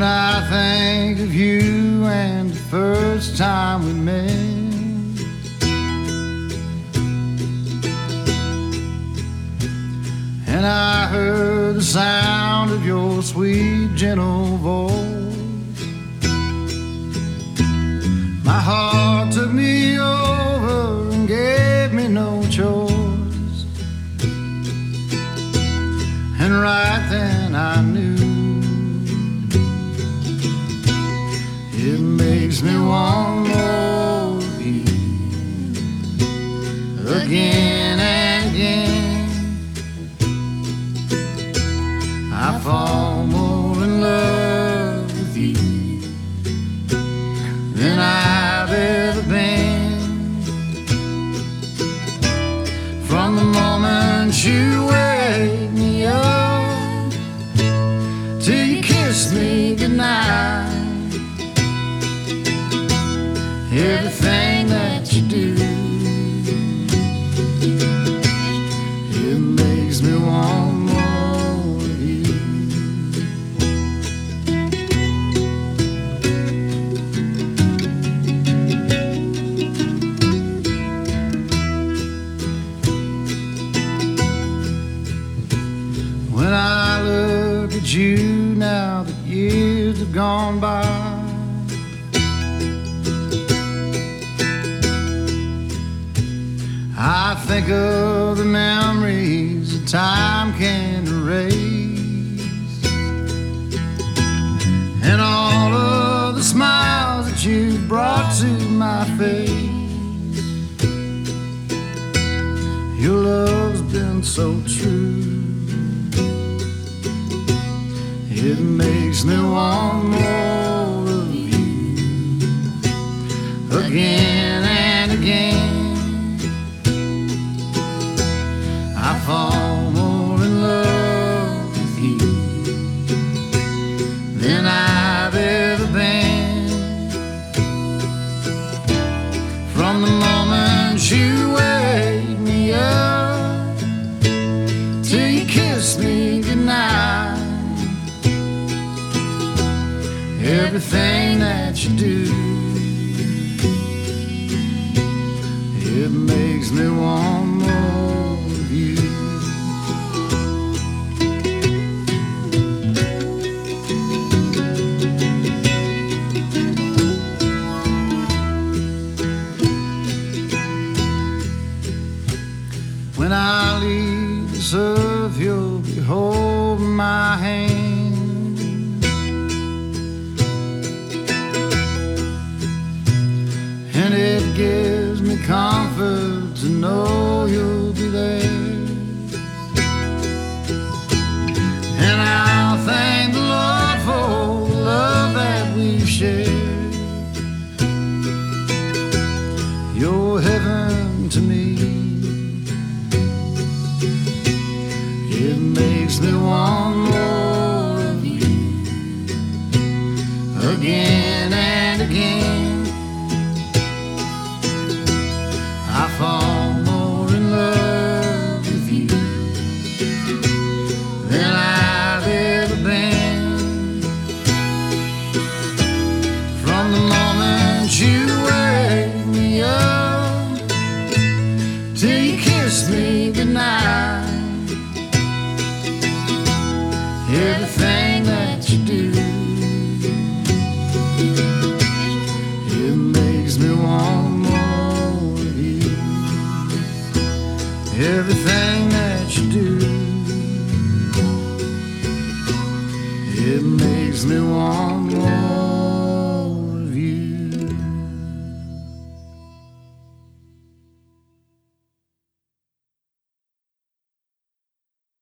When I think of you and the first time we met, and I heard the sound of your sweet, gentle voice, my heart took me over and gave me no choice. And right then I knew. Me want more of you again and again. I fall more in love with you than I've ever been. From the moment you wake me up till you kiss me goodnight, you now that years have gone by. I think of the memories that time can erase. And all of the smiles that you've brought to my face. Your love's been so true. It makes me want more of you again and again. I fall more in love with you than I've ever been. From the moment you wake me up till you kiss me goodnight. Everything that you do, it makes me want more of you. When I leave this earth, you'll be holding my hand. Comfort to know you'll be there. And I'll thank the Lord for the love that we've shared. You're heaven to me. It makes me want till you kiss me goodnight. Everything that you do, it makes me want more of you. Everything that you do, it makes me want more.